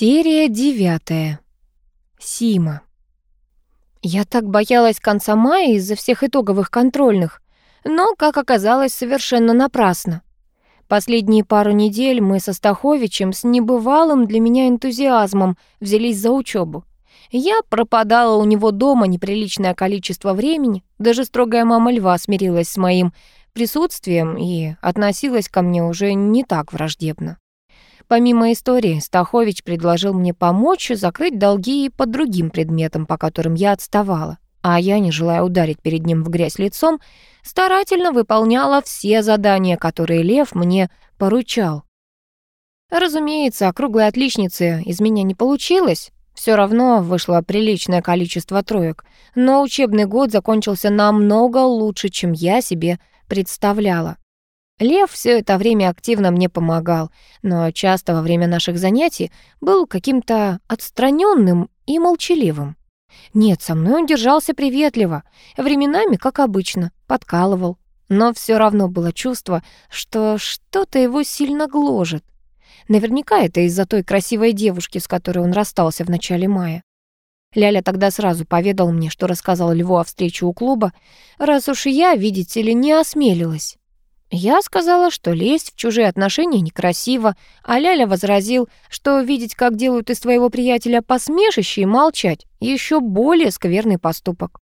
Серия девятая. Сима. Я так боялась конца мая из-за всех итоговых контрольных, но, как оказалось, совершенно напрасно. Последние пару недель мы со Стаховичем с небывалым для меня энтузиазмом взялись за учебу. Я пропадала у него дома неприличное количество времени, даже строгая мама Льва смирилась с моим присутствием и относилась ко мне уже не так враждебно. Помимо истории, Стахович предложил мне помочь закрыть долги по другим предметам, по которым я отставала. А я, не желая ударить перед ним в грязь лицом, старательно выполняла все задания, которые Лев мне поручал. Разумеется, округлой отличницы из меня не получилось. Все равно вышло приличное количество троек, но учебный год закончился намного лучше, чем я себе представляла. Лев все это время активно мне помогал, но часто во время наших занятий был каким-то отстраненным и молчаливым. Нет, со мной он держался приветливо, временами, как обычно, подкалывал, но все равно было чувство, что что-то его сильно гложет. Наверняка это из-за той красивой девушки, с которой он расстался в начале мая. Ляля тогда сразу поведал мне, что рассказал Льву о встрече у клуба, раз уж я, видите ли, не осмелилась. Я сказала, что лезть в чужие отношения некрасиво, а Ляля возразил, что видеть, как делают из твоего приятеля посмешище и молчать, еще более скверный поступок.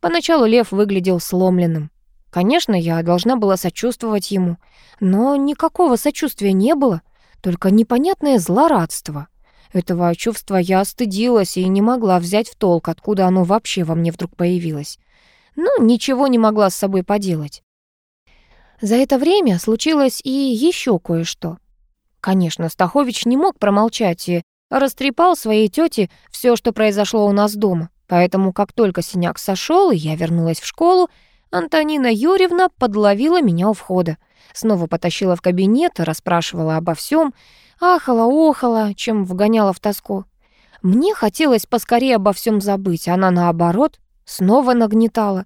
Поначалу Лев выглядел сломленным. Конечно, я должна была сочувствовать ему, но никакого сочувствия не было, только непонятное злорадство. Этого чувства я остыдилась и не могла взять в толк, откуда оно вообще во мне вдруг появилось. Но ничего не могла с собой поделать. За это время случилось и еще кое-что. Конечно, Стахович не мог промолчать и растрепал своей тете все, что произошло у нас дома. Поэтому, как только синяк сошел и я вернулась в школу, Антонина Юрьевна подловила меня у входа. Снова потащила в кабинет, расспрашивала обо всем, ахала-охала, чем вгоняла в тоску. Мне хотелось поскорее обо всем забыть, она, наоборот, снова нагнетала.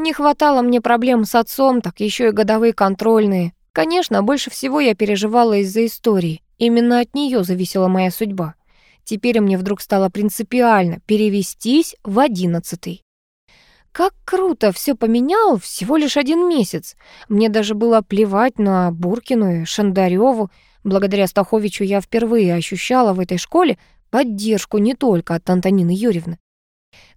Не хватало мне проблем с отцом, так еще и годовые контрольные. Конечно, больше всего я переживала из-за истории. Именно от нее зависела моя судьба. Теперь мне вдруг стало принципиально перевестись в одиннадцатый. Как круто все поменял всего лишь один месяц. Мне даже было плевать на Буркину и Шандарёву. Благодаря Стаховичу я впервые ощущала в этой школе поддержку не только от Антонины Юрьевны.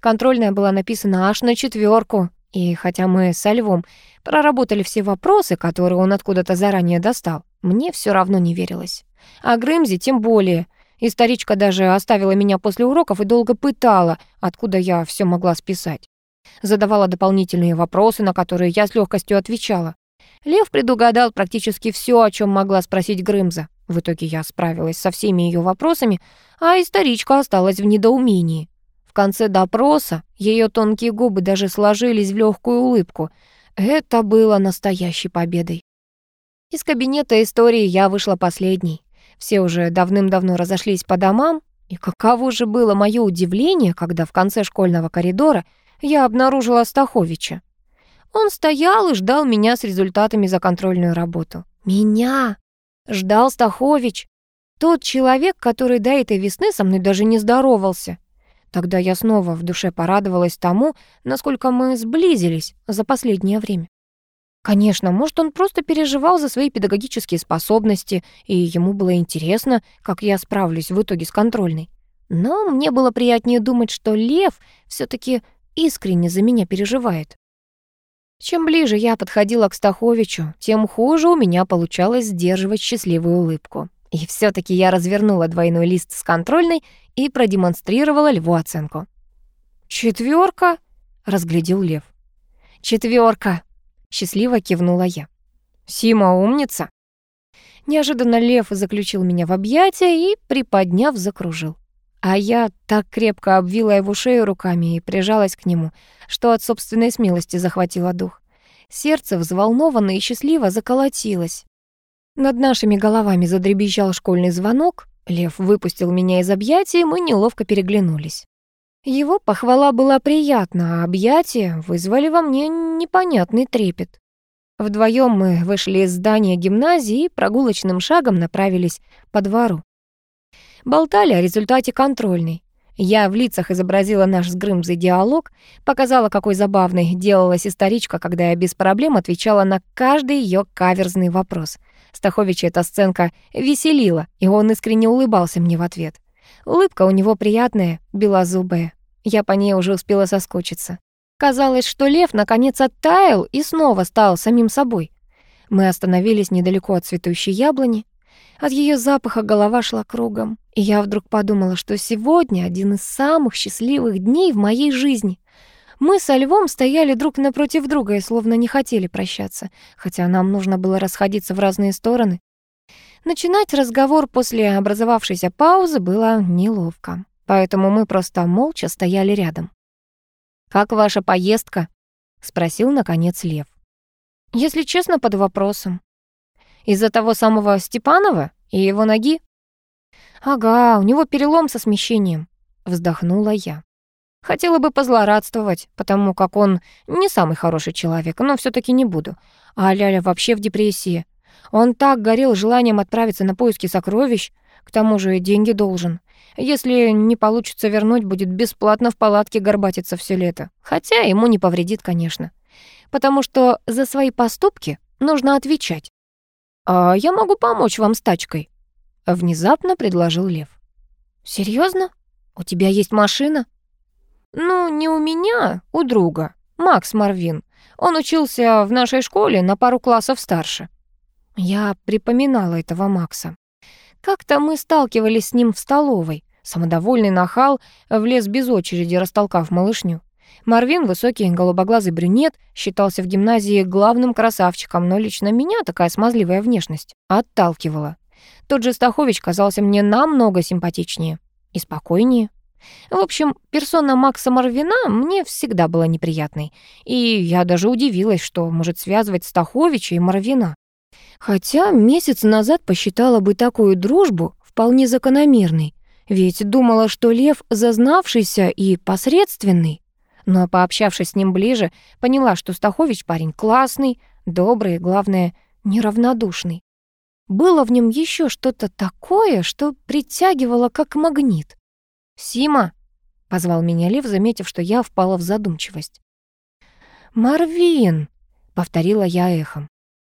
Контрольная была написана аж на четверку, и хотя мы со Львом проработали все вопросы, которые он откуда-то заранее достал, мне все равно не верилось. А Грымзи тем более. Историчка даже оставила меня после уроков и долго пытала, откуда я все могла списать. Задавала дополнительные вопросы, на которые я с легкостью отвечала. Лев предугадал практически все, о чем могла спросить Грымза. В итоге я справилась со всеми ее вопросами, а историчка осталась в недоумении. В конце допроса ее тонкие губы даже сложились в легкую улыбку. Это было настоящей победой. Из кабинета истории я вышла последней. Все уже давным-давно разошлись по домам, и каково же было мое удивление, когда в конце школьного коридора я обнаружила Стаховича. Он стоял и ждал меня с результатами за контрольную работу. Меня! Ждал Стахович. Тот человек, который до этой весны со мной даже не здоровался. Тогда я снова в душе порадовалась тому, насколько мы сблизились за последнее время. Конечно, может, он просто переживал за свои педагогические способности, и ему было интересно, как я справлюсь в итоге с контрольной. Но мне было приятнее думать, что Лев все таки искренне за меня переживает. Чем ближе я подходила к Стаховичу, тем хуже у меня получалось сдерживать счастливую улыбку. И все таки я развернула двойной лист с контрольной и продемонстрировала Льву оценку. Четверка, разглядел Лев. Четверка, счастливо кивнула я. Сима умница. Неожиданно Лев заключил меня в объятия и, приподняв, закружил. А я так крепко обвила его шею руками и прижалась к нему, что от собственной смелости захватила дух. Сердце взволнованно и счастливо заколотилось. Над нашими головами задребезжал школьный звонок. Лев выпустил меня из объятий, и мы неловко переглянулись. Его похвала была приятна, а объятия вызвали во мне непонятный трепет. Вдвоем мы вышли из здания гимназии и прогулочным шагом направились по двору. Болтали о результате контрольной. Я в лицах изобразила наш с Грымзой диалог, показала, какой забавной делалась историчка, когда я без проблем отвечала на каждый ее каверзный вопрос. Стаховича эта сценка веселила, и он искренне улыбался мне в ответ. Улыбка у него приятная, белозубая. Я по ней уже успела соскучиться. Казалось, что лев наконец оттаял и снова стал самим собой. Мы остановились недалеко от цветущей яблони. От ее запаха голова шла кругом, и я вдруг подумала, что сегодня один из самых счастливых дней в моей жизни. Мы со львом стояли друг напротив друга и словно не хотели прощаться, хотя нам нужно было расходиться в разные стороны. Начинать разговор после образовавшейся паузы было неловко, поэтому мы просто молча стояли рядом. «Как ваша поездка?» — спросил, наконец, Лев. «Если честно, под вопросом. Из-за того самого Степанова и его ноги?» «Ага, у него перелом со смещением», — вздохнула я. Хотела бы позлорадствовать, потому как он не самый хороший человек, но все таки не буду. А Ляля вообще в депрессии. Он так горел желанием отправиться на поиски сокровищ, к тому же деньги должен. Если не получится вернуть, будет бесплатно в палатке горбатиться все лето. Хотя ему не повредит, конечно. Потому что за свои поступки нужно отвечать. «А я могу помочь вам с тачкой», — внезапно предложил Лев. «Серьезно? У тебя есть машина?» «Ну, не у меня, у друга, Макс Марвин. Он учился в нашей школе на пару классов старше». Я припоминала этого Макса. Как-то мы сталкивались с ним в столовой. Самодовольный нахал влез без очереди, растолкав малышню. Марвин, высокий голубоглазый брюнет, считался в гимназии главным красавчиком, но лично меня такая смазливая внешность отталкивала. Тот же Стахович казался мне намного симпатичнее и спокойнее. В общем, персона Макса Марвина мне всегда была неприятной, и я даже удивилась, что может связывать Стаховича и Марвина. Хотя месяц назад посчитала бы такую дружбу вполне закономерной, ведь думала, что Лев зазнавшийся и посредственный. Но пообщавшись с ним ближе, поняла, что Стахович парень классный, добрый и, главное, неравнодушный. Было в нем еще что-то такое, что притягивало как магнит. «Сима!» — позвал меня Лев, заметив, что я впала в задумчивость. «Марвин!» — повторила я эхом.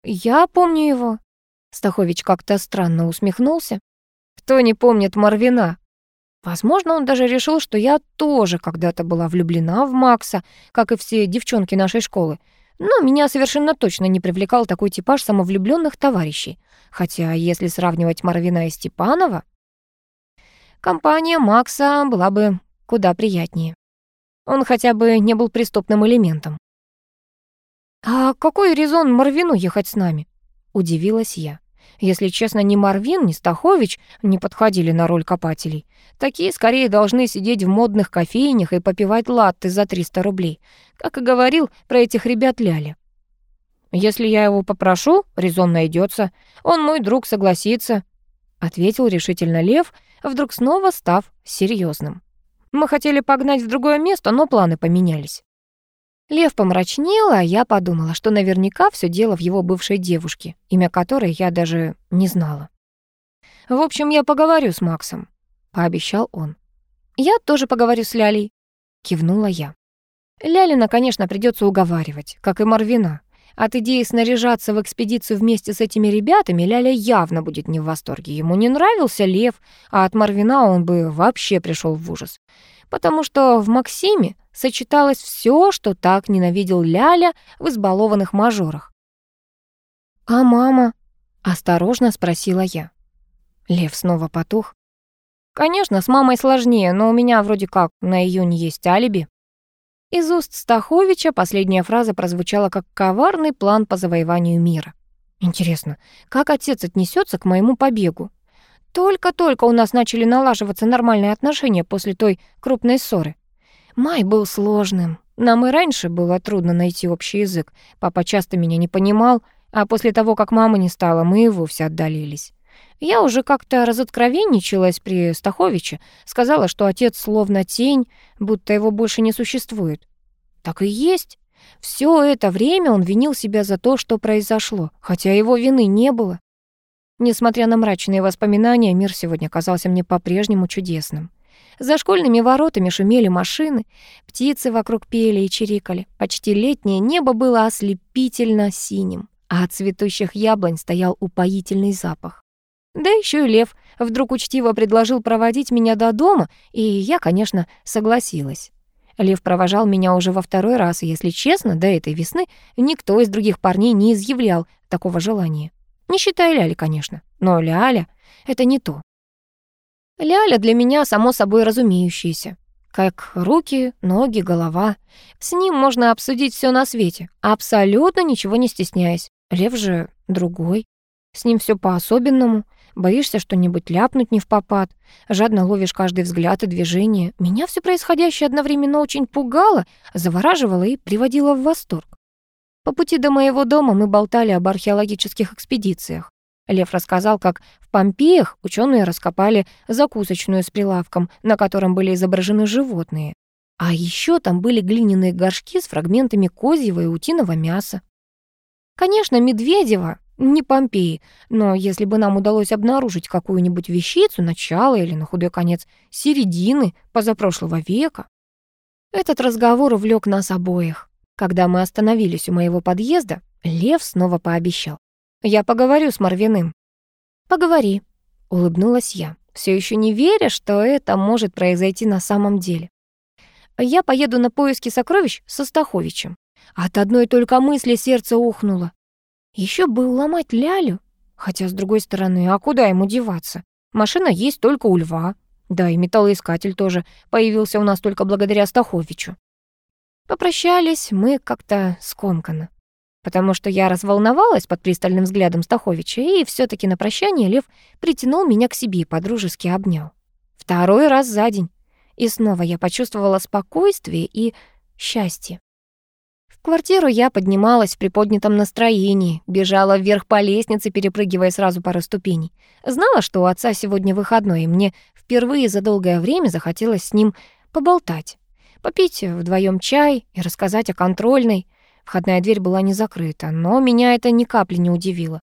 «Я помню его». Стахович как-то странно усмехнулся. «Кто не помнит Марвина?» Возможно, он даже решил, что я тоже когда-то была влюблена в Макса, как и все девчонки нашей школы. Но меня совершенно точно не привлекал такой типаж самовлюбленных товарищей. Хотя, если сравнивать Марвина и Степанова, компания Макса была бы куда приятнее. Он хотя бы не был преступным элементом. «А какой резон Марвину ехать с нами?» — удивилась я. Если честно, ни Марвин, ни Стахович не подходили на роль копателей. Такие скорее должны сидеть в модных кофейнях и попивать латты за 300 рублей, как и говорил про этих ребят Ляля. «Если я его попрошу, резон найдется. Он мой друг, согласится», — ответил решительно Лев, вдруг снова став серьезным. «Мы хотели погнать в другое место, но планы поменялись». Лев помрачнел, а я подумала, что наверняка все дело в его бывшей девушке, имя которой я даже не знала. «В общем, я поговорю с Максом», — пообещал он. «Я тоже поговорю с Лялей», — кивнула я. Лялина, конечно, придется уговаривать, как и Марвина. От идеи снаряжаться в экспедицию вместе с этими ребятами Ляля явно будет не в восторге. Ему не нравился Лев, а от Марвина он бы вообще пришел в ужас. Потому что в Максиме сочеталось все, что так ненавидел Ляля в избалованных мажорах. «А мама?» — осторожно спросила я. Лев снова потух. «Конечно, с мамой сложнее, но у меня вроде как на июнь есть алиби». Из уст Стаховича последняя фраза прозвучала как коварный план по завоеванию мира. Интересно, как отец отнесется к моему побегу? Только-только у нас начали налаживаться нормальные отношения после той крупной ссоры. Май был сложным. Нам и раньше было трудно найти общий язык. Папа часто меня не понимал, а после того, как мамы не стало, мы и вовсе отдалились. Я уже как-то разоткровенничалась при Стаховиче, сказала, что отец словно тень, будто его больше не существует. Так и есть. Все это время он винил себя за то, что произошло, хотя его вины не было. Несмотря на мрачные воспоминания, мир сегодня казался мне по-прежнему чудесным. За школьными воротами шумели машины, птицы вокруг пели и чирикали. Почти летнее небо было ослепительно синим, а от цветущих яблонь стоял упоительный запах. Да еще и лев вдруг учтиво предложил проводить меня до дома, и я, конечно, согласилась. Лев провожал меня уже во второй раз, и, если честно, до этой весны никто из других парней не изъявлял такого желания. Не считая Ляли, конечно, но Ляля — это не то. Ляля для меня само собой разумеющееся. Как руки, ноги, голова. С ним можно обсудить все на свете, абсолютно ничего не стесняясь. Лев же другой. С ним все по-особенному. Боишься что-нибудь ляпнуть не в попад. Жадно ловишь каждый взгляд и движение. Меня все происходящее одновременно очень пугало, завораживало и приводило в восторг. По пути до моего дома мы болтали об археологических экспедициях. Лев рассказал, как в Помпеях ученые раскопали закусочную с прилавком, на котором были изображены животные. А еще там были глиняные горшки с фрагментами козьего и утиного мяса. Конечно, Медведева не Помпеи, но если бы нам удалось обнаружить какую-нибудь вещицу начала или, на худой конец, середины позапрошлого века. Этот разговор увлек нас обоих. Когда мы остановились у моего подъезда, Лев снова пообещал. Я поговорю с Марвиным». «Поговори», — улыбнулась я, все еще не веря, что это может произойти на самом деле. «Я поеду на поиски сокровищ со Стаховичем». От одной только мысли сердце ухнуло. Еще бы уломать Лялю. Хотя, с другой стороны, а куда ему деваться? Машина есть только у льва. Да, и металлоискатель тоже появился у нас только благодаря Стаховичу. Попрощались мы как-то скомканно потому что я разволновалась под пристальным взглядом Стаховича, и все таки на прощание Лев притянул меня к себе и подружески обнял. Второй раз за день. И снова я почувствовала спокойствие и счастье. Квартиру я поднималась в приподнятом настроении, бежала вверх по лестнице, перепрыгивая сразу пару ступеней. Знала, что у отца сегодня выходной, и мне впервые за долгое время захотелось с ним поболтать, попить вдвоем чай и рассказать о контрольной, Входная дверь была не закрыта, но меня это ни капли не удивило.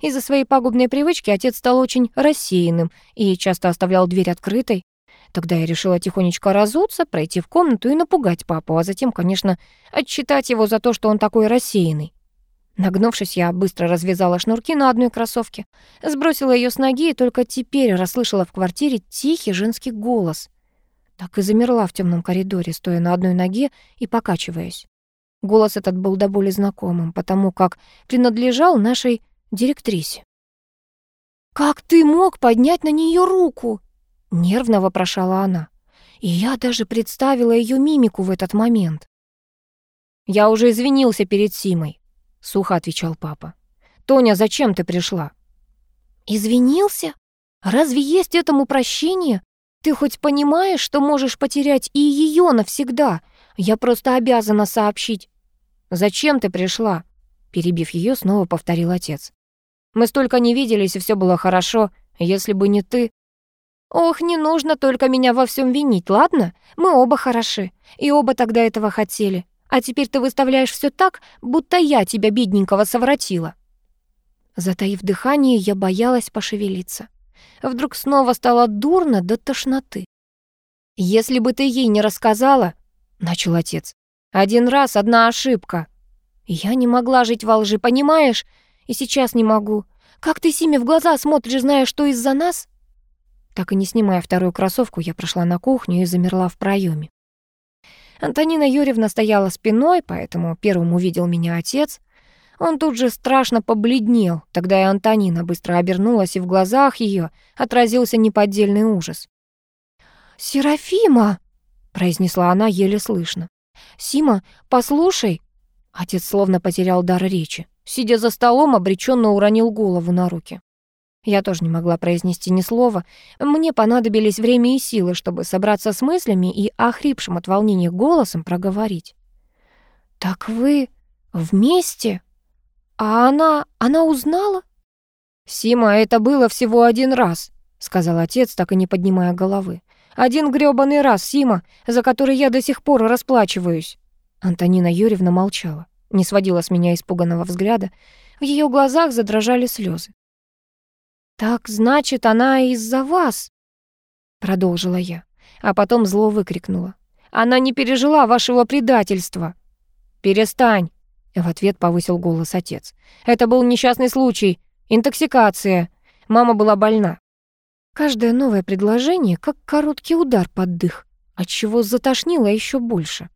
Из-за своей пагубной привычки отец стал очень рассеянным и часто оставлял дверь открытой. Тогда я решила тихонечко разуться, пройти в комнату и напугать папу, а затем, конечно, отчитать его за то, что он такой рассеянный. Нагнувшись, я быстро развязала шнурки на одной кроссовке, сбросила ее с ноги и только теперь расслышала в квартире тихий женский голос. Так и замерла в темном коридоре, стоя на одной ноге и покачиваясь. Голос этот был до боли знакомым, потому как принадлежал нашей директрисе. «Как ты мог поднять на нее руку?» — нервно вопрошала она. И я даже представила ее мимику в этот момент. «Я уже извинился перед Симой», — сухо отвечал папа. «Тоня, зачем ты пришла?» «Извинился? Разве есть этому прощение? Ты хоть понимаешь, что можешь потерять и ее навсегда? Я просто обязана сообщить. «Зачем ты пришла?» Перебив ее, снова повторил отец. «Мы столько не виделись, и все было хорошо. Если бы не ты...» «Ох, не нужно только меня во всем винить, ладно? Мы оба хороши, и оба тогда этого хотели. А теперь ты выставляешь все так, будто я тебя, бедненького, совратила». Затаив дыхание, я боялась пошевелиться. Вдруг снова стало дурно до тошноты. «Если бы ты ей не рассказала...» — начал отец. Один раз одна ошибка. Я не могла жить во лжи, понимаешь? И сейчас не могу. Как ты Симе в глаза смотришь, зная, что из-за нас? Так и не снимая вторую кроссовку, я прошла на кухню и замерла в проеме. Антонина Юрьевна стояла спиной, поэтому первым увидел меня отец. Он тут же страшно побледнел. Тогда и Антонина быстро обернулась, и в глазах ее отразился неподдельный ужас. «Серафима!» — произнесла она еле слышно. «Сима, послушай!» Отец словно потерял дар речи. Сидя за столом, обреченно уронил голову на руки. Я тоже не могла произнести ни слова. Мне понадобились время и силы, чтобы собраться с мыслями и охрипшим от волнения голосом проговорить. «Так вы вместе? А она... она узнала?» «Сима, это было всего один раз», — сказал отец, так и не поднимая головы. Один грёбаный раз, Сима, за который я до сих пор расплачиваюсь». Антонина Юрьевна молчала, не сводила с меня испуганного взгляда. В ее глазах задрожали слезы. «Так, значит, она из-за вас?» Продолжила я, а потом зло выкрикнула. «Она не пережила вашего предательства!» «Перестань!» — в ответ повысил голос отец. «Это был несчастный случай, интоксикация. Мама была больна». Каждое новое предложение как короткий удар под дых, отчего затошнило еще больше.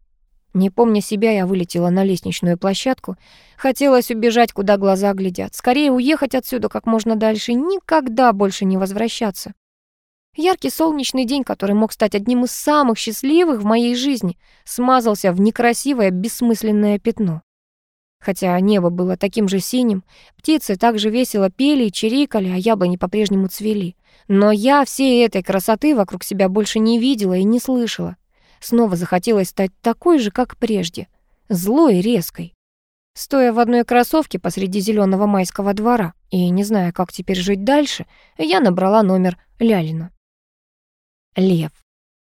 Не помня себя, я вылетела на лестничную площадку. Хотелось убежать, куда глаза глядят. Скорее уехать отсюда как можно дальше никогда больше не возвращаться. Яркий солнечный день, который мог стать одним из самых счастливых в моей жизни, смазался в некрасивое, бессмысленное пятно. Хотя небо было таким же синим, птицы также весело пели и чирикали, а яблони по-прежнему цвели. Но я всей этой красоты вокруг себя больше не видела и не слышала. Снова захотелось стать такой же, как прежде, злой и резкой. Стоя в одной кроссовке посреди зеленого майского двора и не зная, как теперь жить дальше, я набрала номер Лялина. Лев.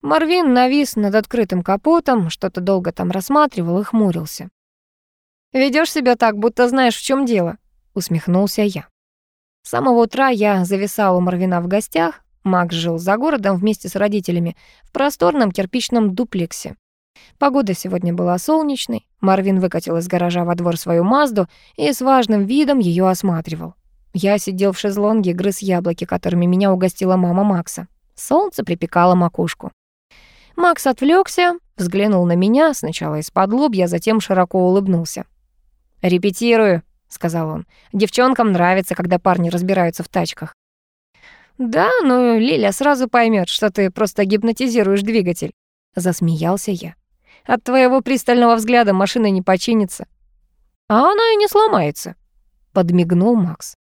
Марвин навис над открытым капотом, что-то долго там рассматривал и хмурился. Ведешь себя так, будто знаешь, в чем дело», — усмехнулся я. С самого утра я зависала у Марвина в гостях, Макс жил за городом вместе с родителями в просторном кирпичном дуплексе. Погода сегодня была солнечной. Марвин выкатил из гаража во двор свою Мазду и с важным видом ее осматривал. Я сидел в шезлонге, грыз яблоки, которыми меня угостила мама Макса. Солнце припекало макушку. Макс отвлекся, взглянул на меня, сначала из-под лобья, затем широко улыбнулся. «Репетирую», — сказал он. «Девчонкам нравится, когда парни разбираются в тачках». «Да, но Лиля сразу поймет, что ты просто гипнотизируешь двигатель», — засмеялся я. «От твоего пристального взгляда машина не починится». «А она и не сломается», — подмигнул Макс.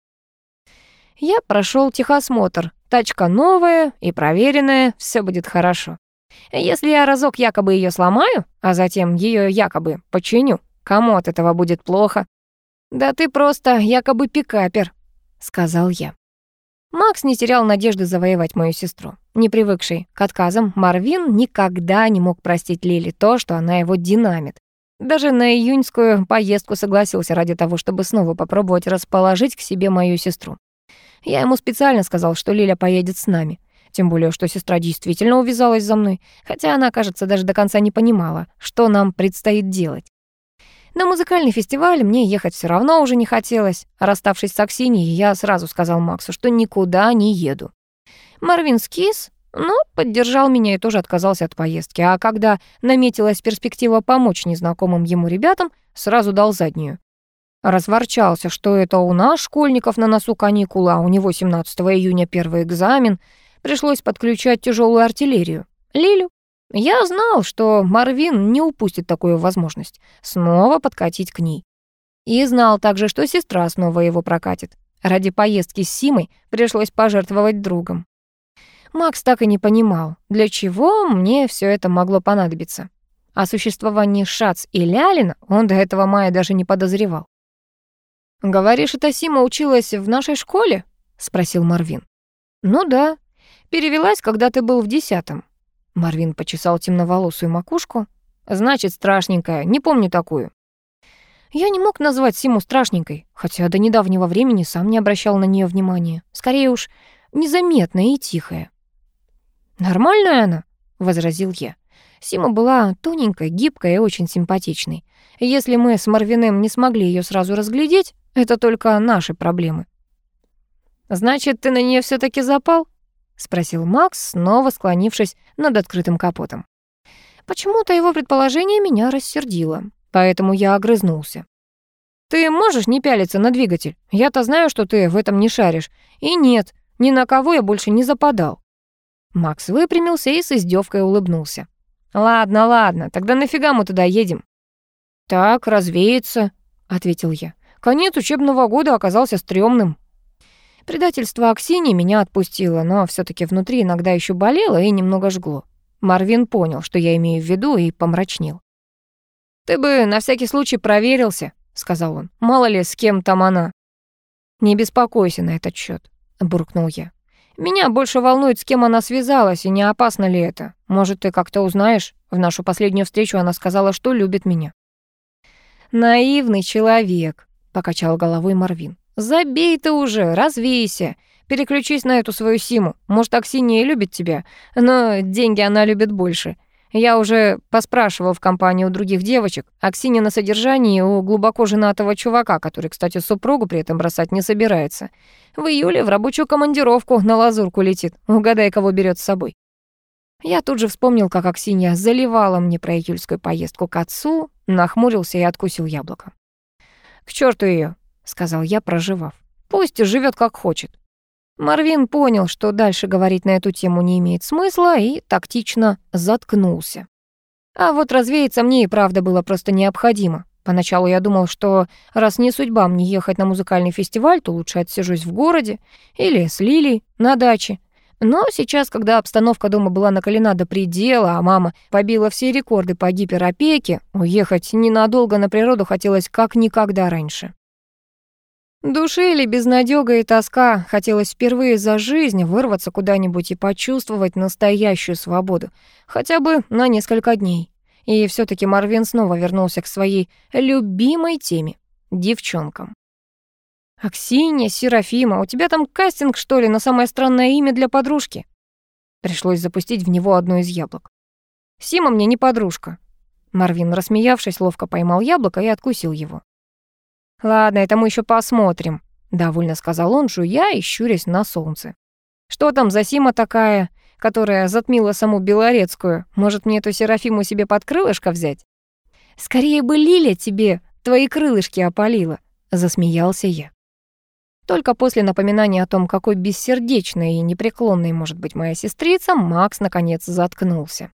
Я прошел техосмотр. Тачка новая и проверенная, все будет хорошо. Если я разок якобы ее сломаю, а затем ее якобы починю, кому от этого будет плохо? Да ты просто якобы пикапер, сказал я. Макс не терял надежды завоевать мою сестру. Не привыкший к отказам, Марвин никогда не мог простить Лили то, что она его динамит. Даже на июньскую поездку согласился ради того, чтобы снова попробовать расположить к себе мою сестру. Я ему специально сказал, что Лиля поедет с нами. Тем более, что сестра действительно увязалась за мной, хотя она, кажется, даже до конца не понимала, что нам предстоит делать. На музыкальный фестиваль мне ехать все равно уже не хотелось. Расставшись с Аксиньей, я сразу сказал Максу, что никуда не еду. Марвин скис, но поддержал меня и тоже отказался от поездки. А когда наметилась перспектива помочь незнакомым ему ребятам, сразу дал заднюю. Разворчался, что это у нас, школьников, на носу каникулы, а у него 17 июня первый экзамен. Пришлось подключать тяжелую артиллерию. Лилю, я знал, что Марвин не упустит такую возможность снова подкатить к ней. И знал также, что сестра снова его прокатит. Ради поездки с Симой пришлось пожертвовать другом. Макс так и не понимал, для чего мне все это могло понадобиться. О существовании Шац и Лялина он до этого мая даже не подозревал. «Говоришь, эта Сима училась в нашей школе?» — спросил Марвин. «Ну да. Перевелась, когда ты был в десятом. Марвин почесал темноволосую макушку. «Значит, страшненькая, не помню такую». Я не мог назвать Симу страшненькой, хотя до недавнего времени сам не обращал на нее внимания. Скорее уж, незаметная и тихая. «Нормальная она», — возразил я. Сима была тоненькой, гибкой и очень симпатичной. Если мы с Марвином не смогли ее сразу разглядеть, это только наши проблемы. «Значит, ты на нее все таки запал?» — спросил Макс, снова склонившись над открытым капотом. Почему-то его предположение меня рассердило, поэтому я огрызнулся. «Ты можешь не пялиться на двигатель? Я-то знаю, что ты в этом не шаришь. И нет, ни на кого я больше не западал». Макс выпрямился и с издевкой улыбнулся. «Ладно, ладно, тогда нафига мы туда едем?» «Так, развеяться», — ответил я. «Конец учебного года оказался стрёмным». Предательство Аксини меня отпустило, но все таки внутри иногда еще болело и немного жгло. Марвин понял, что я имею в виду, и помрачнел. «Ты бы на всякий случай проверился», — сказал он. «Мало ли, с кем там она». «Не беспокойся на этот счет, буркнул я. «Меня больше волнует, с кем она связалась, и не опасно ли это. Может, ты как-то узнаешь? В нашу последнюю встречу она сказала, что любит меня». «Наивный человек», — покачал головой Марвин. «Забей ты уже, развейся. переключись на эту свою Симу. Может, Аксинья и любит тебя, но деньги она любит больше. Я уже поспрашивал в компании у других девочек. Аксинья на содержании у глубоко женатого чувака, который, кстати, супругу при этом бросать не собирается. В июле в рабочую командировку на лазурку летит. Угадай, кого берет с собой. Я тут же вспомнил, как Аксинья заливала мне про июльскую поездку к отцу, нахмурился и откусил яблоко. «К черту ее, сказал я, проживав. «Пусть живет как хочет». Марвин понял, что дальше говорить на эту тему не имеет смысла, и тактично заткнулся. А вот развеяться мне и правда было просто необходимо. Поначалу я думал, что раз не судьба мне ехать на музыкальный фестиваль, то лучше отсижусь в городе или с Лилей на даче. Но сейчас, когда обстановка дома была накалена до предела, а мама побила все рекорды по гиперопеке, уехать ненадолго на природу хотелось как никогда раньше. Душили безнадёга и тоска. Хотелось впервые за жизнь вырваться куда-нибудь и почувствовать настоящую свободу. Хотя бы на несколько дней. И все таки Марвин снова вернулся к своей любимой теме — девчонкам. «Аксинья, Серафима, у тебя там кастинг, что ли, на самое странное имя для подружки?» Пришлось запустить в него одно из яблок. «Сима мне не подружка». Марвин, рассмеявшись, ловко поймал яблоко и откусил его. «Ладно, это мы еще посмотрим», — довольно сказал он, жуя и щурясь на солнце. «Что там за Сима такая, которая затмила саму Белорецкую? Может, мне эту Серафиму себе под крылышко взять?» «Скорее бы Лиля тебе твои крылышки опалила», — засмеялся я. Только после напоминания о том, какой бессердечной и непреклонной может быть моя сестрица, Макс наконец заткнулся.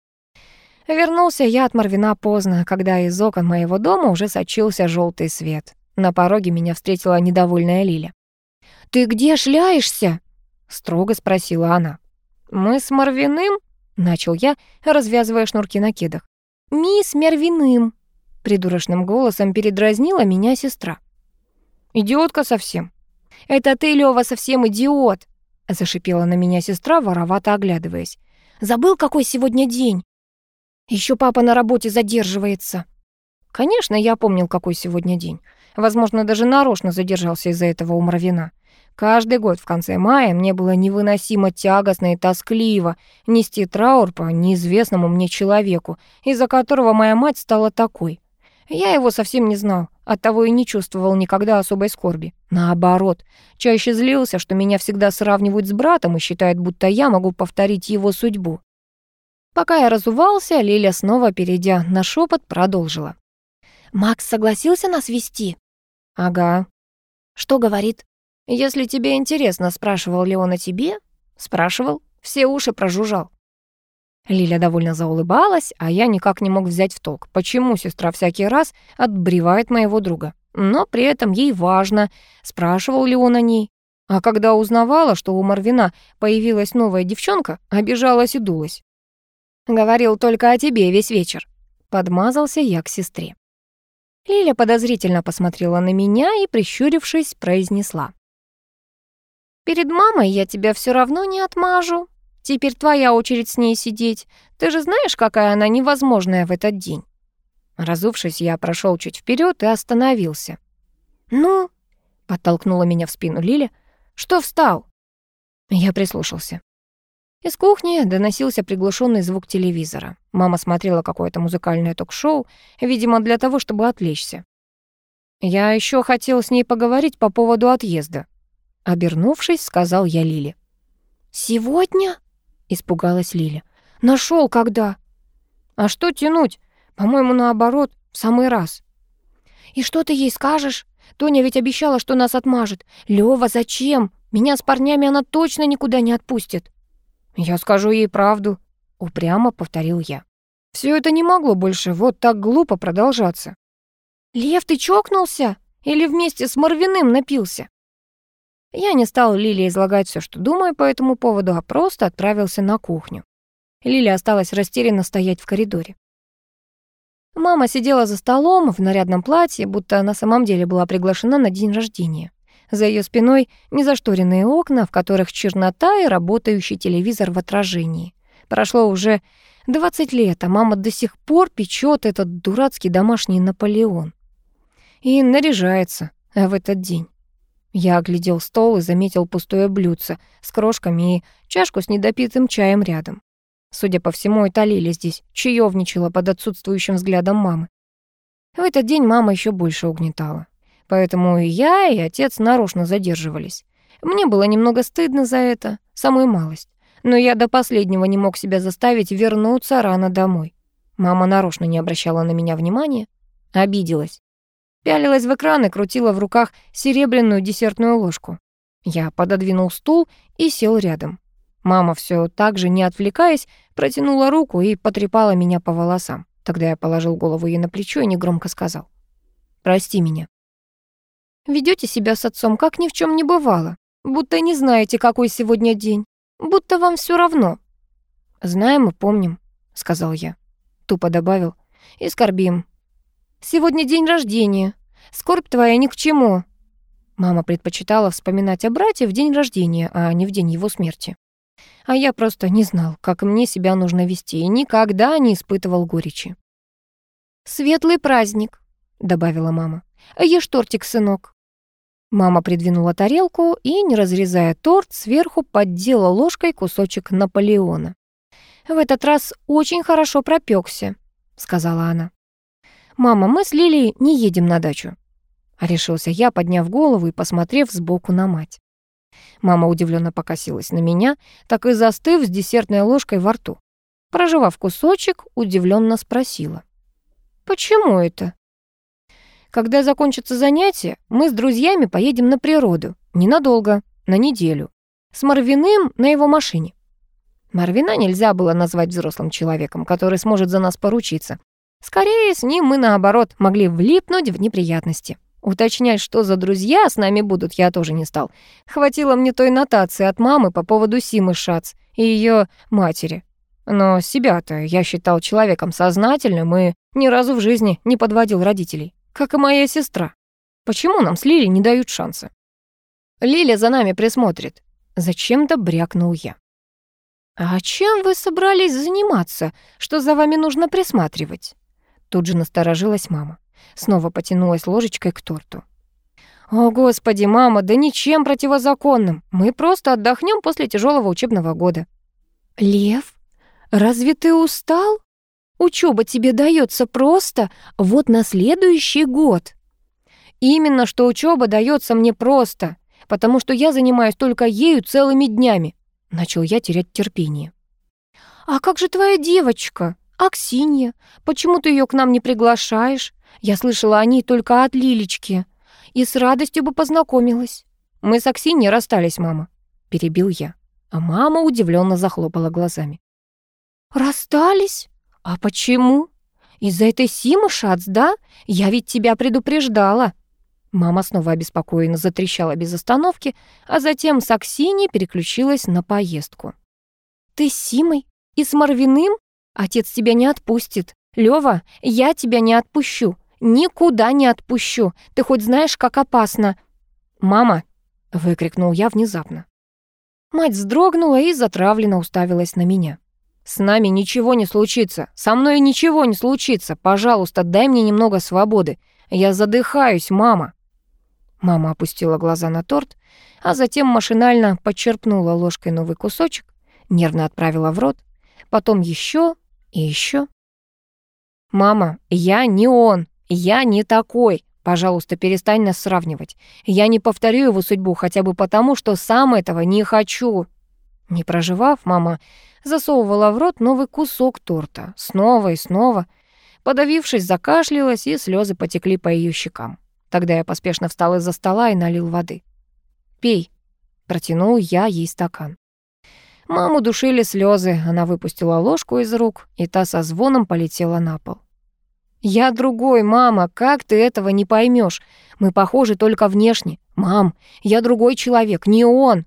Вернулся я от Марвина поздно, когда из окон моего дома уже сочился желтый свет. На пороге меня встретила недовольная Лиля. «Ты где шляешься?» — строго спросила она. «Мы с Марвиным?» — начал я, развязывая шнурки на кедах. «Мисс Мервиным!» — придурочным голосом передразнила меня сестра. «Идиотка совсем!» «Это ты, Лёва, совсем идиот!» — зашипела на меня сестра, воровато оглядываясь. «Забыл, какой сегодня день?» Еще папа на работе задерживается». Конечно, я помнил, какой сегодня день. Возможно, даже нарочно задержался из-за этого у Мравина. Каждый год в конце мая мне было невыносимо тягостно и тоскливо нести траур по неизвестному мне человеку, из-за которого моя мать стала такой. Я его совсем не знал, оттого и не чувствовал никогда особой скорби. Наоборот, чаще злился, что меня всегда сравнивают с братом и считают, будто я могу повторить его судьбу. Пока я разувался, Лиля снова, перейдя на шепот, продолжила. «Макс согласился нас вести?» «Ага». «Что говорит?» «Если тебе интересно, спрашивал ли он о тебе?» «Спрашивал. Все уши прожужжал». Лиля довольно заулыбалась, а я никак не мог взять в толк, почему сестра всякий раз отбревает моего друга. Но при этом ей важно, спрашивал ли он о ней. А когда узнавала, что у Марвина появилась новая девчонка, обижалась и дулась. «Говорил только о тебе весь вечер», — подмазался я к сестре. Лиля подозрительно посмотрела на меня и, прищурившись, произнесла. «Перед мамой я тебя все равно не отмажу. Теперь твоя очередь с ней сидеть. Ты же знаешь, какая она невозможная в этот день». Разувшись, я прошел чуть вперед и остановился. «Ну?» — подтолкнула меня в спину Лиля. «Что встал?» Я прислушался. Из кухни доносился приглушенный звук телевизора. Мама смотрела какое-то музыкальное ток-шоу, видимо, для того, чтобы отвлечься. Я еще хотел с ней поговорить по поводу отъезда. Обернувшись, сказал я Лиле. «Сегодня?» — испугалась Лиля. Нашел когда?» «А что тянуть? По-моему, наоборот, в самый раз». «И что ты ей скажешь? Тоня ведь обещала, что нас отмажет. Лёва, зачем? Меня с парнями она точно никуда не отпустит». «Я скажу ей правду», — упрямо повторил я. Все это не могло больше вот так глупо продолжаться. «Лев, ты чокнулся? Или вместе с Марвиным напился?» Я не стал Лиле излагать все, что думаю по этому поводу, а просто отправился на кухню. Лиля осталась растерянно стоять в коридоре. Мама сидела за столом в нарядном платье, будто на самом деле была приглашена на день рождения. За ее спиной незашторенные окна, в которых чернота и работающий телевизор в отражении. Прошло уже 20 лет, а мама до сих пор печет этот дурацкий домашний Наполеон. И наряжается в этот день. Я оглядел стол и заметил пустое блюдце с крошками и чашку с недопитым чаем рядом. Судя по всему, это Лиля здесь чаевничала под отсутствующим взглядом мамы. В этот день мама еще больше угнетала. Поэтому и я, и отец нарочно задерживались. Мне было немного стыдно за это, самую малость. Но я до последнего не мог себя заставить вернуться рано домой. Мама нарочно не обращала на меня внимания, обиделась. Пялилась в экран и крутила в руках серебряную десертную ложку. Я пододвинул стул и сел рядом. Мама все так же, не отвлекаясь, протянула руку и потрепала меня по волосам. Тогда я положил голову ей на плечо и негромко сказал. «Прости меня». Ведете себя с отцом, как ни в чем не бывало, будто не знаете, какой сегодня день, будто вам все равно». «Знаем и помним», — сказал я. Тупо добавил. «И скорбим. Сегодня день рождения. Скорбь твоя ни к чему». Мама предпочитала вспоминать о брате в день рождения, а не в день его смерти. А я просто не знал, как мне себя нужно вести, и никогда не испытывал горечи. «Светлый праздник», — добавила мама. «Ешь тортик, сынок». Мама придвинула тарелку и, не разрезая торт, сверху поддела ложкой кусочек Наполеона. «В этот раз очень хорошо пропекся, сказала она. «Мама, мы с Лилией не едем на дачу», — решился я, подняв голову и посмотрев сбоку на мать. Мама удивленно покосилась на меня, так и застыв с десертной ложкой во рту. Проживав кусочек, удивленно спросила. «Почему это?» «Когда закончится занятие, мы с друзьями поедем на природу. Ненадолго, на неделю. С Марвиным на его машине». Марвина нельзя было назвать взрослым человеком, который сможет за нас поручиться. Скорее, с ним мы, наоборот, могли влипнуть в неприятности. Уточнять, что за друзья с нами будут, я тоже не стал. Хватило мне той нотации от мамы по поводу Симы Шац и ее матери. Но себя-то я считал человеком сознательным и ни разу в жизни не подводил родителей, как и моя сестра. Почему нам с Лили не дают шанса? Лиля за нами присмотрит. Зачем-то брякнул я. «А чем вы собрались заниматься? Что за вами нужно присматривать?» Тут же насторожилась мама. Снова потянулась ложечкой к торту. «О, Господи, мама, да ничем противозаконным. Мы просто отдохнем после тяжелого учебного года». «Лев, разве ты устал? Учеба тебе дается просто вот на следующий год». «Именно что учеба дается мне просто, потому что я занимаюсь только ею целыми днями», начал я терять терпение. «А как же твоя девочка, Аксинья? Почему ты ее к нам не приглашаешь? Я слышала о ней только от Лилечки и с радостью бы познакомилась. Мы с Аксиньей расстались, мама, перебил я. А мама удивленно захлопала глазами. Расстались? А почему? Из-за этой Симы Шац, да? Я ведь тебя предупреждала. Мама снова обеспокоенно затрещала без остановки, а затем с Аксиньей переключилась на поездку. «Ты с Симой? И с Марвиным? Отец тебя не отпустит. Лёва, я тебя не отпущу. Никуда не отпущу. Ты хоть знаешь, как опасно?» «Мама!» — выкрикнул я внезапно. Мать вздрогнула и затравленно уставилась на меня. «С нами ничего не случится. Со мной ничего не случится. Пожалуйста, дай мне немного свободы. Я задыхаюсь, мама!» Мама опустила глаза на торт, а затем машинально подчерпнула ложкой новый кусочек, нервно отправила в рот, потом еще и еще. «Мама, я не он!» Я не такой. Пожалуйста, перестань нас сравнивать. Я не повторю его судьбу хотя бы потому, что сам этого не хочу. Не проживав, мама засовывала в рот новый кусок торта. Снова и снова. Подавившись, закашлялась, и слезы потекли по ее щекам. Тогда я поспешно встал из-за стола и налил воды. «Пей», — протянул я ей стакан. Маму душили слезы, она выпустила ложку из рук, и та со звоном полетела на пол. «Я другой, мама, как ты этого не поймешь? Мы похожи только внешне. Мам, я другой человек, не он!»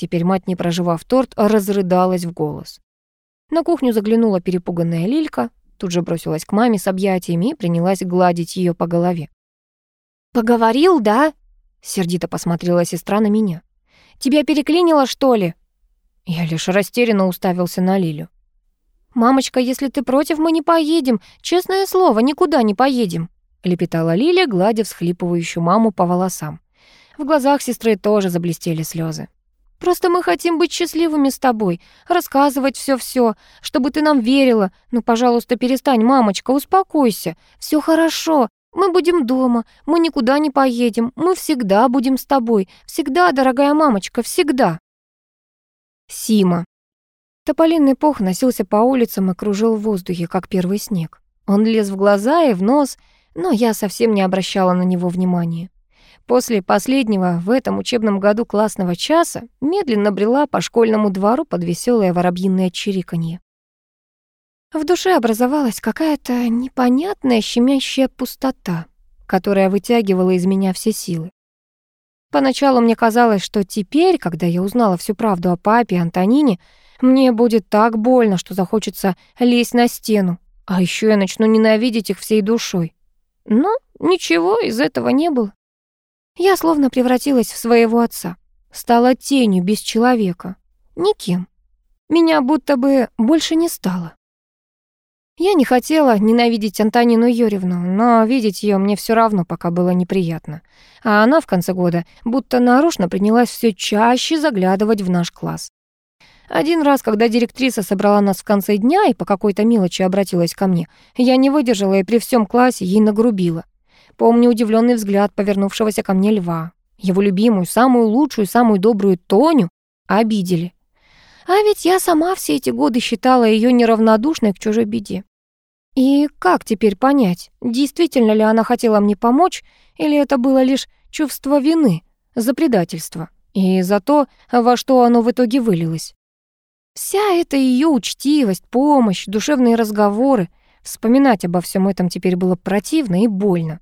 Теперь мать, не проживав торт, разрыдалась в голос. На кухню заглянула перепуганная Лилька, тут же бросилась к маме с объятиями и принялась гладить ее по голове. «Поговорил, да?» — сердито посмотрела сестра на меня. «Тебя переклинило, что ли?» Я лишь растерянно уставился на Лилю. «Мамочка, если ты против, мы не поедем. Честное слово, никуда не поедем», — лепетала Лиля, гладя всхлипывающую маму по волосам. В глазах сестры тоже заблестели слезы. Просто мы хотим быть счастливыми с тобой, рассказывать все-все, чтобы ты нам верила. Ну, пожалуйста, перестань, мамочка, успокойся. Все хорошо. Мы будем дома, мы никуда не поедем, мы всегда будем с тобой. Всегда, дорогая мамочка, всегда. Сима. Тополиный пух носился по улицам и кружил в воздухе, как первый снег. Он лез в глаза и в нос, но я совсем не обращала на него внимания. После последнего в этом учебном году классного часа медленно брела по школьному двору под веселое воробьиное чириканье. В душе образовалась какая-то непонятная щемящая пустота, которая вытягивала из меня все силы. Поначалу мне казалось, что теперь, когда я узнала всю правду о папе и Антонине, мне будет так больно, что захочется лезть на стену, а еще я начну ненавидеть их всей душой. Но ничего из этого не было. Я словно превратилась в своего отца, стала тенью без человека, никем. Меня будто бы больше не стало. Я не хотела ненавидеть Антонину Юрьевну, но видеть ее мне все равно пока было неприятно. А она в конце года будто нарочно принялась все чаще заглядывать в наш класс. Один раз, когда директриса собрала нас в конце дня и по какой-то мелочи обратилась ко мне, я не выдержала и при всем классе ей нагрубила. Помню удивленный взгляд повернувшегося ко мне льва. Его любимую, самую лучшую, самую добрую Тоню обидели. А ведь я сама все эти годы считала ее неравнодушной к чужой беде. И как теперь понять, действительно ли она хотела мне помочь, или это было лишь чувство вины за предательство и за то, во что оно в итоге вылилось? Вся эта ее учтивость, помощь, душевные разговоры, вспоминать обо всем этом теперь было противно и больно.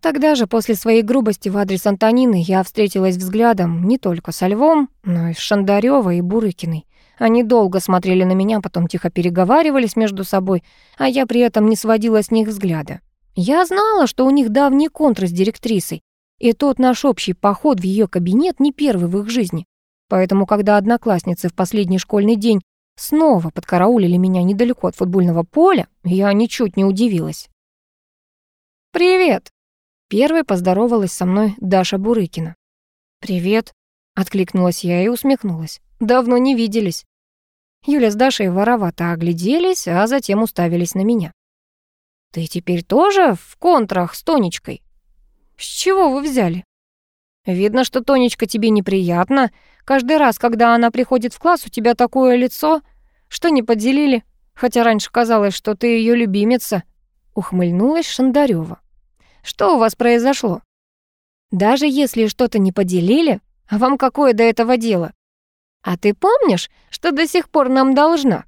Тогда же, после своей грубости в адрес Антонины, я встретилась взглядом не только со Львом, но и с Шандарёвой и Бурыкиной. Они долго смотрели на меня, потом тихо переговаривались между собой, а я при этом не сводила с них взгляда. Я знала, что у них давний контр с директрисой, и тот наш общий поход в ее кабинет не первый в их жизни. Поэтому, когда одноклассницы в последний школьный день снова подкараулили меня недалеко от футбольного поля, я ничуть не удивилась. «Привет!» Первой поздоровалась со мной Даша Бурыкина. «Привет», — откликнулась я и усмехнулась. «Давно не виделись». Юля с Дашей воровато огляделись, а затем уставились на меня. «Ты теперь тоже в контрах с Тонечкой?» «С чего вы взяли?» «Видно, что Тонечка тебе неприятна. Каждый раз, когда она приходит в класс, у тебя такое лицо. Что не поделили? Хотя раньше казалось, что ты ее любимица», — ухмыльнулась Шандарёва. Что у вас произошло? Даже если что-то не поделили, а вам какое до этого дело? А ты помнишь, что до сих пор нам должна?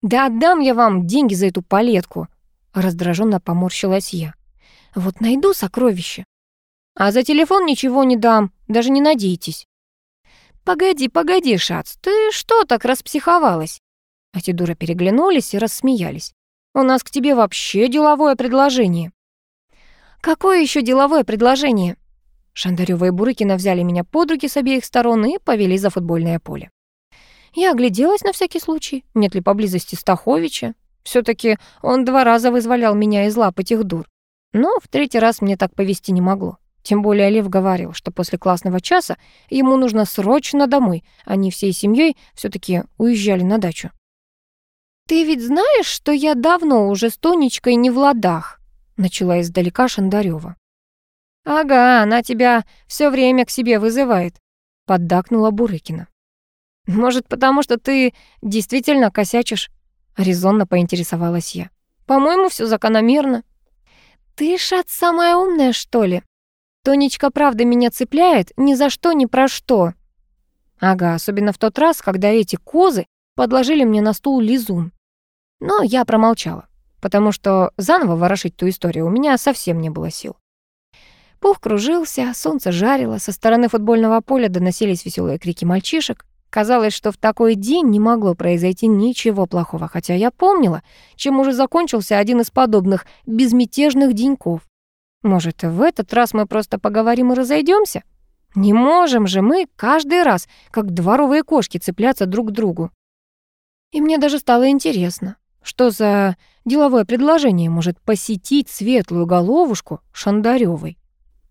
Да отдам я вам деньги за эту палетку, раздраженно поморщилась я. Вот найду сокровище. А за телефон ничего не дам, даже не надейтесь. Погоди, погоди, Шац, ты что так распсиховалась? Эти дуры переглянулись и рассмеялись. У нас к тебе вообще деловое предложение. «Какое еще деловое предложение?» Шандарёва и Бурыкина взяли меня под руки с обеих сторон и повели за футбольное поле. Я огляделась на всякий случай, нет ли поблизости Стаховича. все таки он два раза вызволял меня из лап этих дур. Но в третий раз мне так повести не могло. Тем более Лев говорил, что после классного часа ему нужно срочно домой. Они всей семьей все таки уезжали на дачу. «Ты ведь знаешь, что я давно уже с Тонечкой не в ладах?» Начала издалека Шандарёва. «Ага, она тебя все время к себе вызывает», — поддакнула Бурыкина. «Может, потому что ты действительно косячишь?» — резонно поинтересовалась я. «По-моему, все закономерно». «Ты, Шат, самая умная, что ли? Тонечка правда меня цепляет ни за что, ни про что». Ага, особенно в тот раз, когда эти козы подложили мне на стул лизун. Но я промолчала потому что заново ворошить ту историю у меня совсем не было сил. Пух кружился, солнце жарило, со стороны футбольного поля доносились веселые крики мальчишек. Казалось, что в такой день не могло произойти ничего плохого, хотя я помнила, чем уже закончился один из подобных безмятежных деньков. Может, в этот раз мы просто поговорим и разойдемся? Не можем же мы каждый раз, как дворовые кошки, цепляться друг к другу. И мне даже стало интересно, что за деловое предложение может посетить светлую головушку Шандарёвой?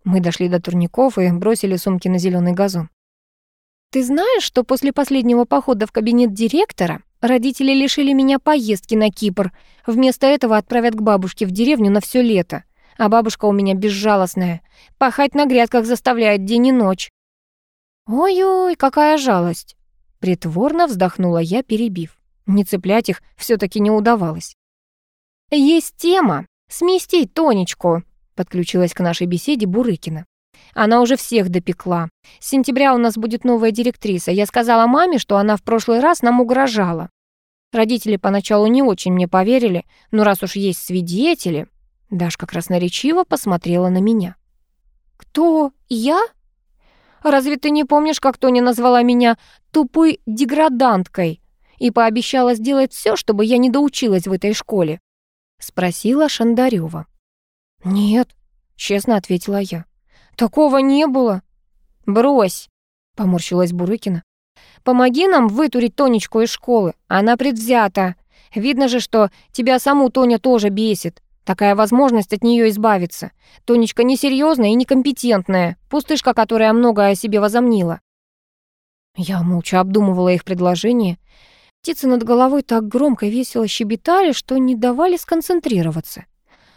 Мы дошли до турников и бросили сумки на зеленый газон. «Ты знаешь, что после последнего похода в кабинет директора родители лишили меня поездки на Кипр, вместо этого отправят к бабушке в деревню на все лето, а бабушка у меня безжалостная, пахать на грядках заставляет день и ночь». «Ой-ой, какая жалость!» Притворно вздохнула я, перебив. Не цеплять их все таки не удавалось. «Есть тема. Сместить Тонечку», — подключилась к нашей беседе Бурыкина. Она уже всех допекла. С сентября у нас будет новая директриса. Я сказала маме, что она в прошлый раз нам угрожала. Родители поначалу не очень мне поверили, но раз уж есть свидетели... Дашка красноречиво посмотрела на меня. «Кто? Я? Разве ты не помнишь, как Тоня назвала меня тупой деграданткой и пообещала сделать все, чтобы я не доучилась в этой школе?» Спросила Шандарёва. «Нет», — честно ответила я. Такого не было. Брось, поморщилась Бурыкина. Помоги нам вытурить Тонечку из школы. Она предвзята. Видно же, что тебя саму Тоня тоже бесит. Такая возможность от нее избавиться. Тонечка несерьезная и некомпетентная, пустышка, которая многое о себе возомнила. Я молча обдумывала их предложение. Птицы над головой так громко и весело щебетали, что не давали сконцентрироваться.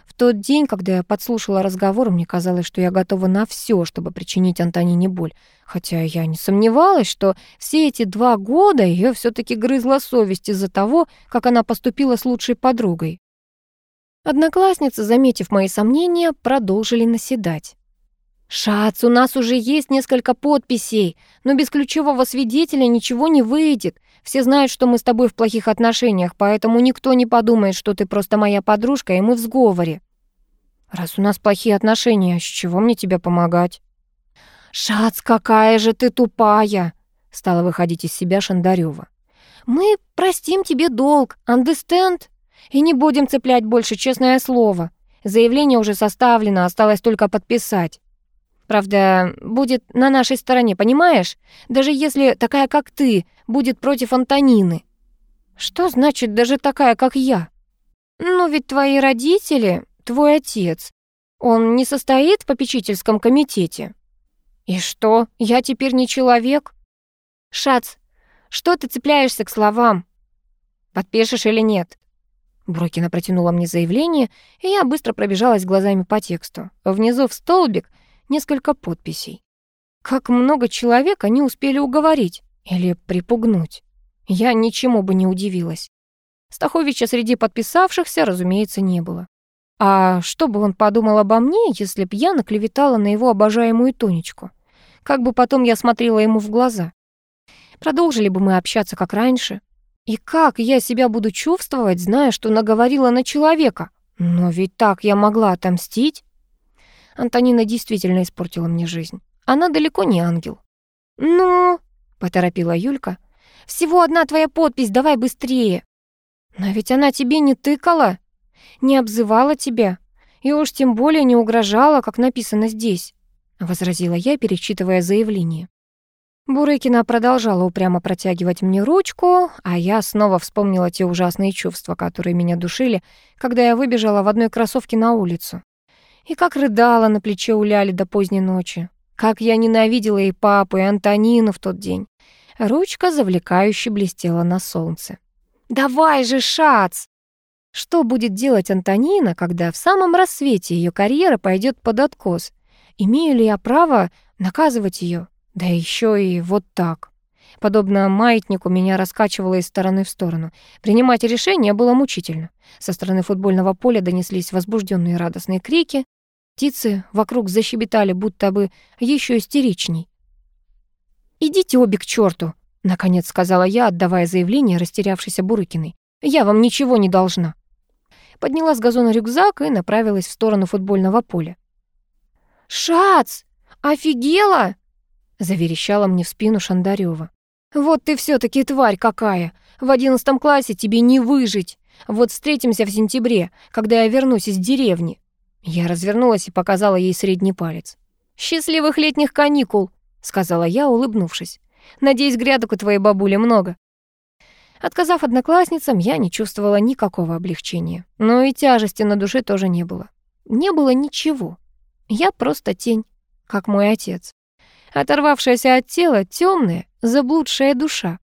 В тот день, когда я подслушала разговор, мне казалось, что я готова на все, чтобы причинить Антонине боль. Хотя я не сомневалась, что все эти два года ее все таки грызла совесть из-за того, как она поступила с лучшей подругой. Одноклассницы, заметив мои сомнения, продолжили наседать. «Шац, у нас уже есть несколько подписей, но без ключевого свидетеля ничего не выйдет. Все знают, что мы с тобой в плохих отношениях, поэтому никто не подумает, что ты просто моя подружка, и мы в сговоре. Раз у нас плохие отношения, с чего мне тебе помогать? Шац, какая же ты тупая, стала выходить из себя Шандарёва. Мы простим тебе долг, understand? И не будем цеплять больше, честное слово. Заявление уже составлено, осталось только подписать. Правда, будет на нашей стороне, понимаешь? Даже если такая, как ты, будет против Антонины. Что значит даже такая, как я? Ну ведь твои родители, твой отец, он не состоит в попечительском комитете. И что, я теперь не человек? Шац, что ты цепляешься к словам? Подпишешь или нет? Брокина протянула мне заявление, и я быстро пробежалась глазами по тексту. Внизу в столбик несколько подписей. Как много человек они успели уговорить или припугнуть. Я ничему бы не удивилась. Стаховича среди подписавшихся, разумеется, не было. А что бы он подумал обо мне, если б я наклеветала на его обожаемую Тонечку? Как бы потом я смотрела ему в глаза? Продолжили бы мы общаться как раньше? И как я себя буду чувствовать, зная, что наговорила на человека? Но ведь так я могла отомстить. Антонина действительно испортила мне жизнь. Она далеко не ангел. «Ну...» — поторопила Юлька. «Всего одна твоя подпись, давай быстрее!» «Но ведь она тебе не тыкала, не обзывала тебя, и уж тем более не угрожала, как написано здесь», — возразила я, перечитывая заявление. Бурыкина продолжала упрямо протягивать мне ручку, а я снова вспомнила те ужасные чувства, которые меня душили, когда я выбежала в одной кроссовке на улицу. И как рыдала на плече у Ляли до поздней ночи. Как я ненавидела и папу, и Антонину в тот день. Ручка завлекающе блестела на солнце. «Давай же, Шац!» Что будет делать Антонина, когда в самом рассвете ее карьера пойдет под откос? Имею ли я право наказывать ее? Да еще и вот так. Подобно маятнику меня раскачивало из стороны в сторону. Принимать решение было мучительно. Со стороны футбольного поля донеслись возбужденные радостные крики. Птицы вокруг защебетали, будто бы еще истеричней. «Идите обе к черту, наконец сказала я, отдавая заявление растерявшейся Бурыкиной. «Я вам ничего не должна». Подняла с газона рюкзак и направилась в сторону футбольного поля. «Шац! Офигела!» — заверещала мне в спину Шандарёва. «Вот ты все таки тварь какая! В одиннадцатом классе тебе не выжить! Вот встретимся в сентябре, когда я вернусь из деревни. Я развернулась и показала ей средний палец. «Счастливых летних каникул!» — сказала я, улыбнувшись. «Надеюсь, грядок у твоей бабули много». Отказав одноклассницам, я не чувствовала никакого облегчения. Но и тяжести на душе тоже не было. Не было ничего. Я просто тень. как мой отец. Оторвавшаяся от тела, темная, заблудшая душа.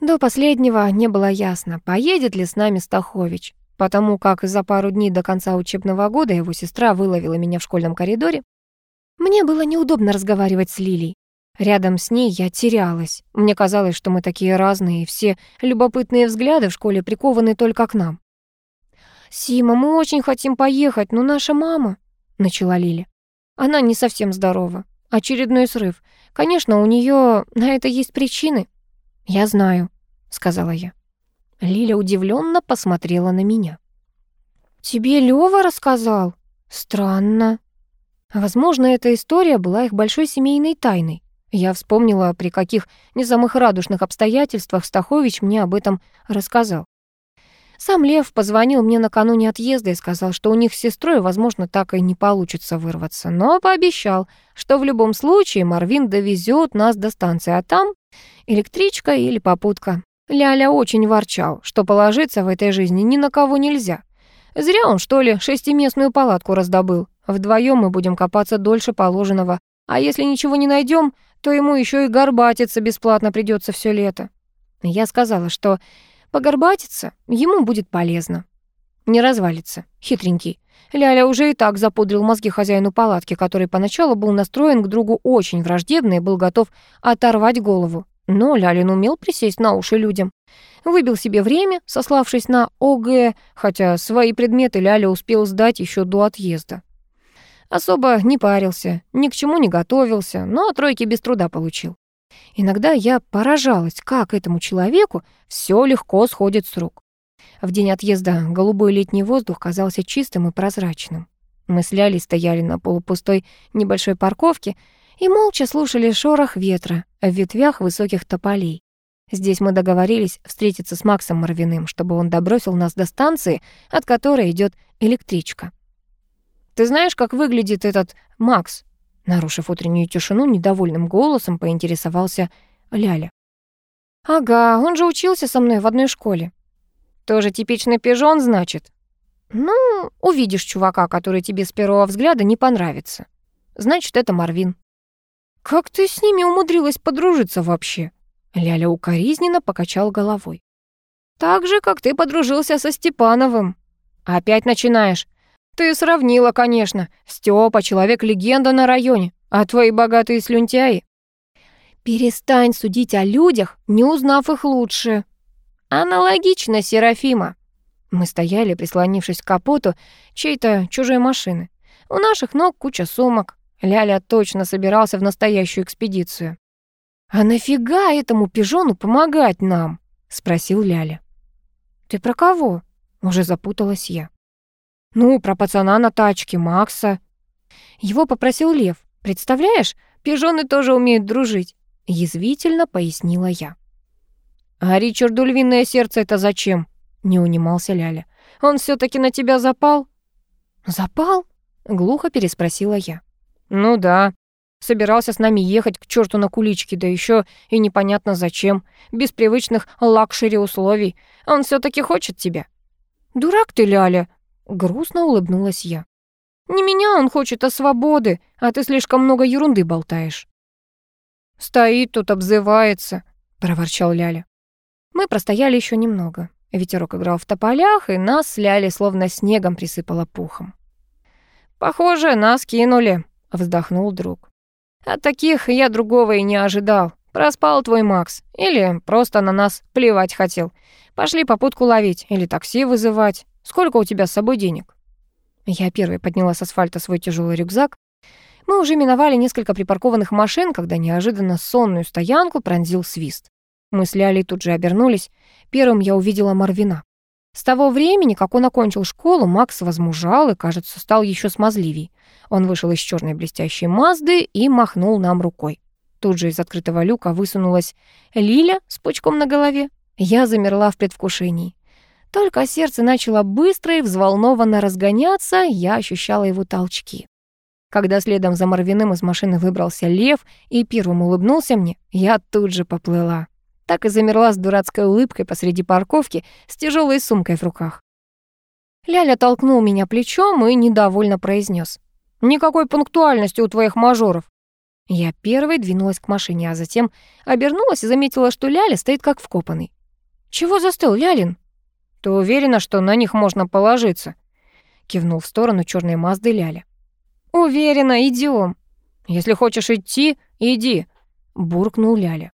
До последнего не было ясно, поедет ли с нами Стахович, потому как за пару дней до конца учебного года его сестра выловила меня в школьном коридоре. Мне было неудобно разговаривать с Лилей. Рядом с ней я терялась. Мне казалось, что мы такие разные, и все любопытные взгляды в школе прикованы только к нам. «Сима, мы очень хотим поехать, но наша мама...» — начала Лиля. «Она не совсем здорова. Очередной срыв. Конечно, у нее на это есть причины». «Я знаю», — сказала я. Лиля удивленно посмотрела на меня. «Тебе Лёва рассказал? Странно». Возможно, эта история была их большой семейной тайной. Я вспомнила, при каких не самых радужных обстоятельствах Стахович мне об этом рассказал. Сам Лев позвонил мне накануне отъезда и сказал, что у них с сестрой, возможно, так и не получится вырваться, но пообещал, что в любом случае Марвин довезет нас до станции, а там электричка или попутка. Ляля очень ворчал, что положиться в этой жизни ни на кого нельзя. Зря он, что ли, шестиместную палатку раздобыл. Вдвоем мы будем копаться дольше положенного, а если ничего не найдем, то ему еще и горбатиться бесплатно придется все лето. Я сказала, что погорбатиться ему будет полезно. Не развалится, хитренький. Ляля уже и так запудрил мозги хозяину палатки, который поначалу был настроен к другу очень враждебно и был готов оторвать голову. Но Лялин умел присесть на уши людям. Выбил себе время, сославшись на ОГЭ, хотя свои предметы Ляля успел сдать еще до отъезда. Особо не парился, ни к чему не готовился, но тройки без труда получил. Иногда я поражалась, как этому человеку все легко сходит с рук. В день отъезда голубой летний воздух казался чистым и прозрачным. Мы с Лялей стояли на полупустой небольшой парковке и молча слушали шорох ветра в ветвях высоких тополей. Здесь мы договорились встретиться с Максом Марвиным, чтобы он добросил нас до станции, от которой идет электричка. Ты знаешь, как выглядит этот Макс?» Нарушив утреннюю тишину, недовольным голосом поинтересовался Ляля. «Ага, он же учился со мной в одной школе». «Тоже типичный пижон, значит?» «Ну, увидишь чувака, который тебе с первого взгляда не понравится. Значит, это Марвин». «Как ты с ними умудрилась подружиться вообще?» Ляля укоризненно покачал головой. «Так же, как ты подружился со Степановым». «Опять начинаешь. Ты сравнила, конечно. Степа — человек-легенда на районе, а твои богатые слюнтяи... Перестань судить о людях, не узнав их лучше. Аналогично, Серафима. Мы стояли, прислонившись к капоту чьей-то чужой машины. У наших ног куча сумок. Ляля точно собирался в настоящую экспедицию. «А нафига этому пижону помогать нам?» — спросил Ляля. «Ты про кого?» — уже запуталась я. «Ну, про пацана на тачке, Макса». Его попросил Лев. «Представляешь, пижоны тоже умеют дружить», — язвительно пояснила я. «А Ричарду львиное сердце это зачем?» — не унималась Ляля. «Он все таки на тебя запал?» «Запал?» — глухо переспросила я. «Ну да. Собирался с нами ехать к черту на кулички, да еще и непонятно зачем, без привычных luxury условий. Он все таки хочет тебя». «Дурак ты, Ляля!» Грустно улыбнулась я. «Не меня он хочет, а свободы, а ты слишком много ерунды болтаешь». «Стоит тут, обзывается», — проворчал Ляля. Мы простояли еще немного. Ветерок играл в тополях, и нас с Лялей словно снегом присыпало пухом. «Похоже, нас кинули», — вздохнул друг. «От таких я другого и не ожидал. Проспал твой Макс. Или просто на нас плевать хотел. Пошли попутку ловить или такси вызывать. Сколько у тебя с собой денег?» Я первой подняла с асфальта свой тяжелый рюкзак. Мы уже миновали несколько припаркованных машин, когда неожиданно сонную стоянку пронзил свист. Мы с Лялей тут же обернулись. Первым я увидела Марвина. С того времени, как он окончил школу, Макс возмужал и, кажется, стал еще смазливей. Он вышел из черной блестящей Мазды и махнул нам рукой. Тут же из открытого люка высунулась Лиля с пучком на голове. Я замерла в предвкушении. Только сердце начало быстро и взволнованно разгоняться, я ощущала его толчки. Когда следом за Марвиным из машины выбрался лев и первым улыбнулся мне, я тут же поплыла. Так и замерла с дурацкой улыбкой посреди парковки с тяжелой сумкой в руках. Ляля толкнул меня плечом и недовольно произнес: Никакой пунктуальности у твоих мажоров. Я первой двинулась к машине, а затем обернулась и заметила, что Ляля стоит как вкопанный. «Чего застыл, Лялин?» «Ты уверена, что на них можно положиться?» Кивнул в сторону черной Мазды Ляля. «Уверена, идем. Если хочешь идти, иди», — буркнул Ляля.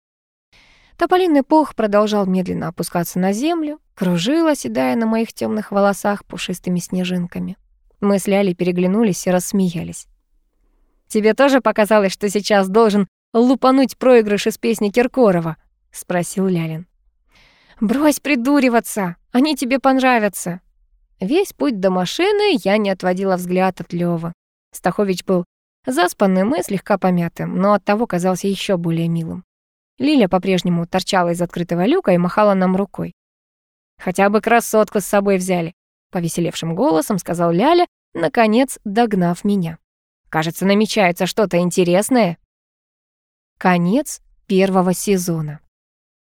Тополиный пух продолжал медленно опускаться на землю, кружил, оседая на моих темных волосах пушистыми снежинками. Мы с Лялей переглянулись и рассмеялись. «Тебе тоже показалось, что сейчас должен лупануть проигрыш из песни Киркорова?» — спросил Лялин. «Брось придуриваться, они тебе понравятся». Весь путь до машины я не отводила взгляд от Лёвы. Стахович был заспанным и слегка помятым, но оттого казался еще более милым. Лиля по-прежнему торчала из открытого люка и махала нам рукой. «Хотя бы красотку с собой взяли», — повеселевшим голосом сказал Ляля, наконец догнав меня. Кажется, намечается что-то интересное. Конец первого сезона.